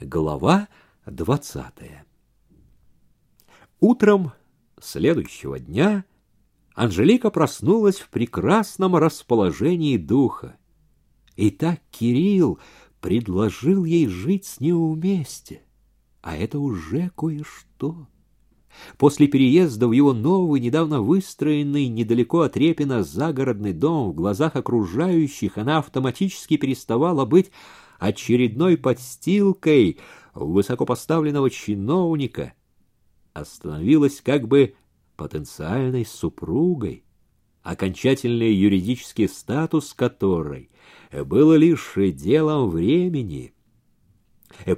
Глава двадцатая Утром следующего дня Анжелика проснулась в прекрасном расположении духа. И так Кирилл предложил ей жить с ним вместе, а это уже кое-что. После переезда в его новый, недавно выстроенный недалеко от Репина загородный дом в глазах окружающих она автоматически переставала быть очередной подстилкой высокопоставленного чиновника, остановилась как бы потенциальной супругой, окончательный юридический статус которой было лишь делом времени —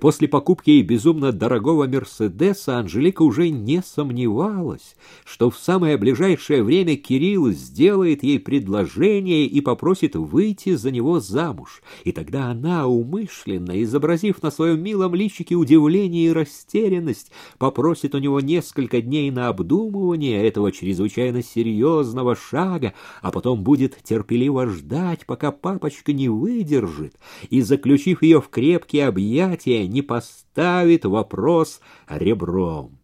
после покупки безумно дорогого Мерседеса Анжелика уже не сомневалась, что в самое ближайшее время Кирилл сделает ей предложение и попросит выйти за него замуж. И тогда она, умышленно изобразив на своем милом личике удивление и растерянность, попросит у него несколько дней на обдумывание этого чрезвычайно серьезного шага, а потом будет терпеливо ждать, пока папочка не выдержит, и, заключив ее в крепкие объятия, понятия не поставит вопрос ребром.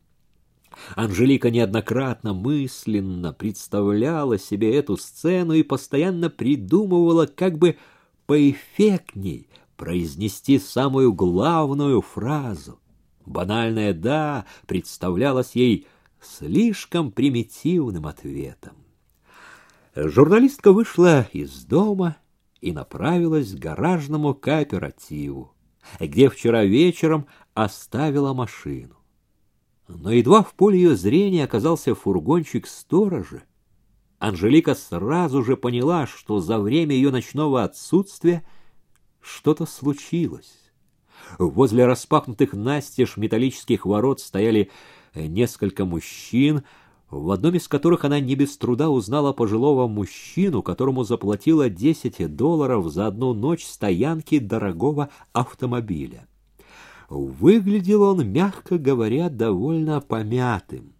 Анжелика неоднократно мысленно представляла себе эту сцену и постоянно придумывала, как бы поэффектней произнести самую главную фразу. Банальное «да» представлялось ей слишком примитивным ответом. Журналистка вышла из дома и направилась к гаражному кооперативу где вчера вечером оставила машину. Но едва в поле ее зрения оказался фургончик сторожа, Анжелика сразу же поняла, что за время ее ночного отсутствия что-то случилось. Возле распахнутых настежь металлических ворот стояли несколько мужчин, в одном из которых она не без труда узнала пожилого мужчину, которому заплатила 10 долларов за одну ночь стоянки дорогого автомобиля. Выглядел он, мягко говоря, довольно помятым.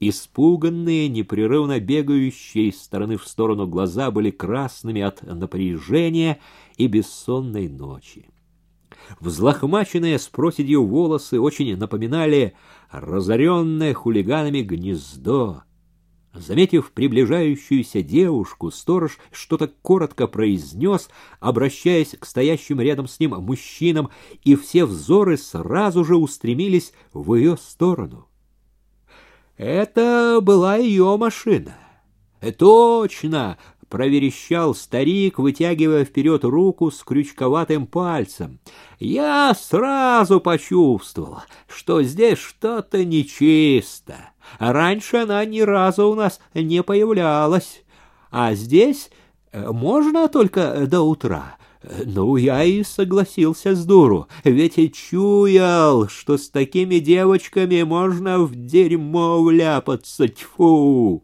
Испуганные, непрерывно бегающие из стороны в сторону глаза были красными от напряжения и бессонной ночи. Взлохмаченные с проседью волосы очень напоминали разоренное хулиганами гнездо. Заметив приближающуюся девушку, сторож что-то коротко произнес, обращаясь к стоящим рядом с ним мужчинам, и все взоры сразу же устремились в ее сторону. Это была ее машина. Точно, проверещал старик, вытягивая вперед руку с крючковатым пальцем. Я сразу почувствовал, что здесь что-то нечисто. Раньше она ни разу у нас не появлялась, а здесь э, можно только до утра. Ну, я и согласился с дуру, ведь и чуял, что с такими девочками можно в дерьмо вляпаться, тьфу!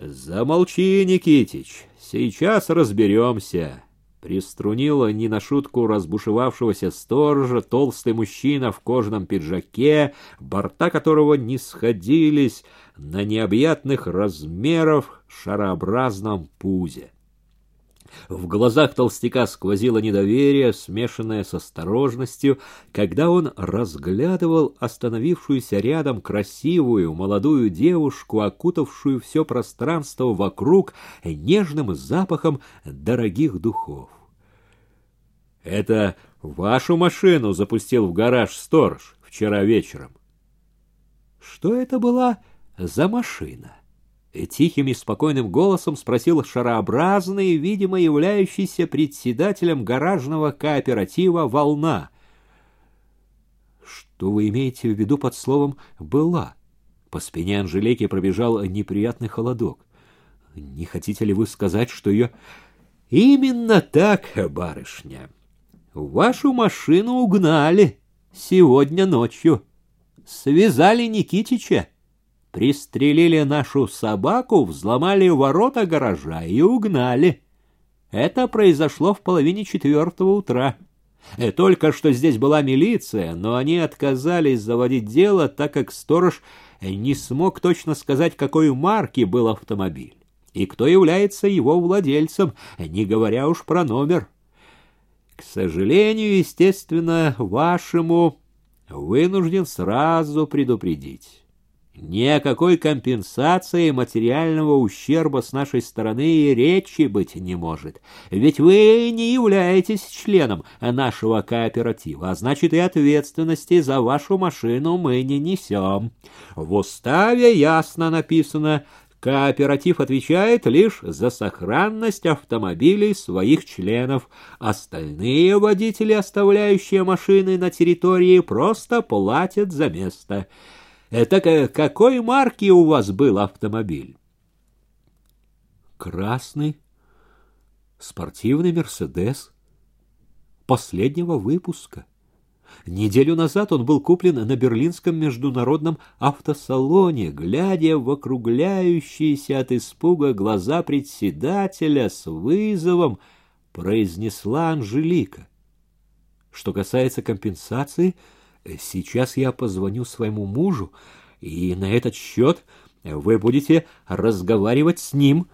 «Замолчи, Никитич, сейчас разберемся», — приструнила не на шутку разбушевавшегося сторожа толстый мужчина в кожаном пиджаке, борта которого не сходились на необъятных размеров шарообразном пузе. В глазах толстяка сквозило недоверие, смешанное с осторожностью, когда он разглядывал остановившуюся рядом красивую молодую девушку, окутавшую все пространство вокруг нежным запахом дорогих духов. «Это вашу машину запустил в гараж сторож вчера вечером». «Что это была за машина?» Тихим и спокойным голосом спросил шарообразный, видимо, являющийся председателем гаражного кооператива «Волна». «Что вы имеете в виду под словом «была»?» По спине Анжелики пробежал неприятный холодок. «Не хотите ли вы сказать, что ее...» «Именно так, барышня. Вашу машину угнали сегодня ночью. Связали Никитича» пристрелили нашу собаку, взломали ворота гаража и угнали. Это произошло в половине четвертого утра. И только что здесь была милиция, но они отказались заводить дело, так как сторож не смог точно сказать, какой марки был автомобиль и кто является его владельцем, не говоря уж про номер. К сожалению, естественно, вашему вынужден сразу предупредить. Ни о какой компенсации материального ущерба с нашей стороны и речи быть не может. Ведь вы не являетесь членом нашего кооператива, а значит и ответственности за вашу машину мы не несем. В уставе ясно написано Кооператив отвечает лишь за сохранность автомобилей своих членов. Остальные водители, оставляющие машины на территории, просто платят за место. Это какой марки у вас был автомобиль? Красный спортивный «Мерседес» последнего выпуска. Неделю назад он был куплен на Берлинском международном автосалоне, глядя в округляющиеся от испуга глаза председателя с вызовом, произнесла Анжелика. Что касается компенсации, сейчас я позвоню своему мужу, и на этот счет вы будете разговаривать с ним.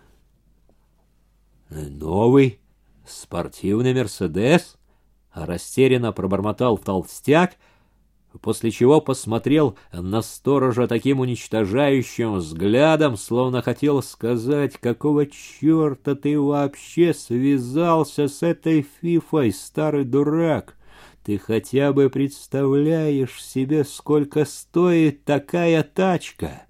Новый спортивный «Мерседес»? Растерянно пробормотал толстяк, после чего посмотрел на сторожа таким уничтожающим взглядом, словно хотел сказать, какого черта ты вообще связался с этой фифой, старый дурак. Ты хотя бы представляешь себе, сколько стоит такая тачка?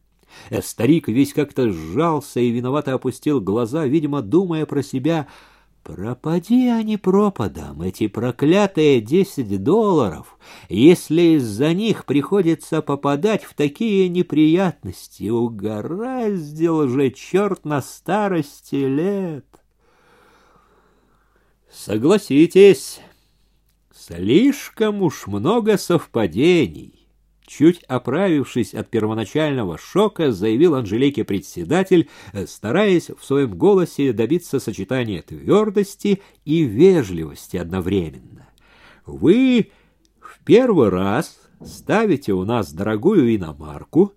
Э, старик весь как-то сжался и виновато опустил глаза, видимо, думая про себя — Пропади они пропадом, эти проклятые десять долларов, если из-за них приходится попадать в такие неприятности. Угораздил же черт на старости лет. Согласитесь, слишком уж много совпадений. Чуть оправившись от первоначального шока, заявил Анжелике председатель, стараясь в своем голосе добиться сочетания твердости и вежливости одновременно. «Вы в первый раз ставите у нас дорогую иномарку,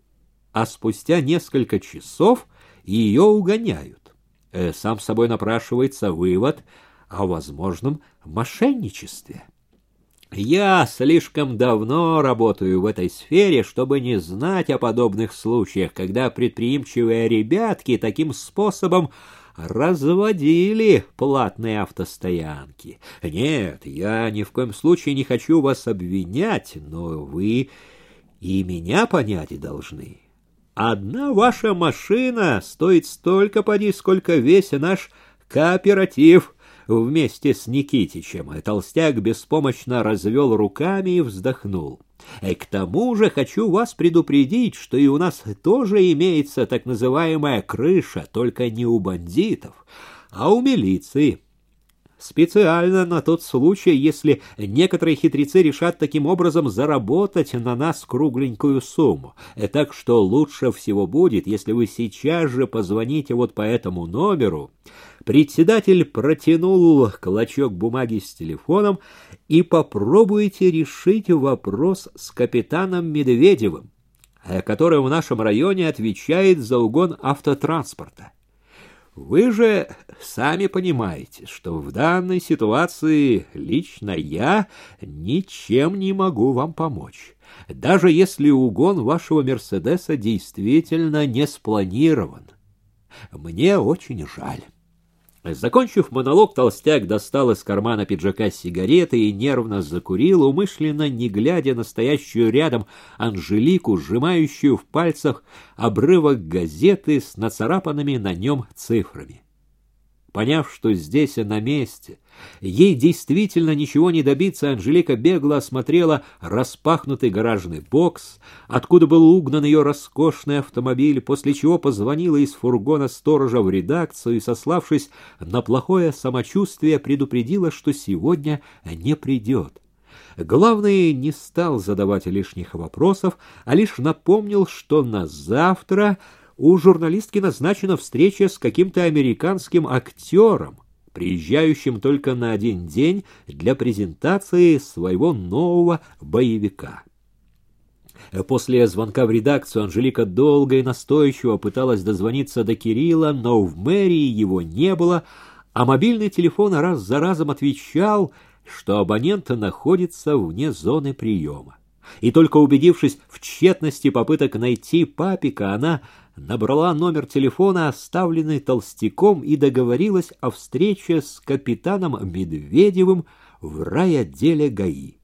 а спустя несколько часов ее угоняют. Э, сам собой напрашивается вывод о возможном мошенничестве». Я слишком давно работаю в этой сфере, чтобы не знать о подобных случаях, когда предприимчивые ребятки таким способом разводили платные автостоянки. Нет, я ни в коем случае не хочу вас обвинять, но вы и меня понять должны. Одна ваша машина стоит столько поди, сколько весь наш кооператив — вместе с Никитичем, и толстяк беспомощно развел руками и вздохнул. И к тому же хочу вас предупредить, что и у нас тоже имеется так называемая крыша, только не у бандитов, а у милиции. Специально на тот случай, если некоторые хитрецы решат таким образом заработать на нас кругленькую сумму. Так что лучше всего будет, если вы сейчас же позвоните вот по этому номеру. Председатель протянул клочок бумаги с телефоном и попробуйте решить вопрос с капитаном Медведевым, который в нашем районе отвечает за угон автотранспорта. Вы же сами понимаете, что в данной ситуации лично я ничем не могу вам помочь. Даже если угон вашего Мерседеса действительно не спланирован. Мне очень жаль. Закончив монолог, толстяк достал из кармана пиджака сигареты и нервно закурил, умышленно не глядя на стоящую рядом Анжелику, сжимающую в пальцах обрывок газеты с нацарапанными на нем цифрами. Поняв, что здесь на месте, ей действительно ничего не добиться, Анжелика бегло осмотрела распахнутый гаражный бокс, откуда был угнан ее роскошный автомобиль, после чего позвонила из фургона сторожа в редакцию и, сославшись на плохое самочувствие, предупредила, что сегодня не придет. Главный не стал задавать лишних вопросов, а лишь напомнил, что на завтра у журналистки назначена встреча с каким-то американским актером, приезжающим только на один день для презентации своего нового боевика. После звонка в редакцию Анжелика долго и настойчиво пыталась дозвониться до Кирилла, но в мэрии его не было, а мобильный телефон раз за разом отвечал что абонент находится вне зоны приема. И только убедившись в тщетности попыток найти папика, она набрала номер телефона, оставленный толстяком, и договорилась о встрече с капитаном Медведевым в райотделе ГАИ.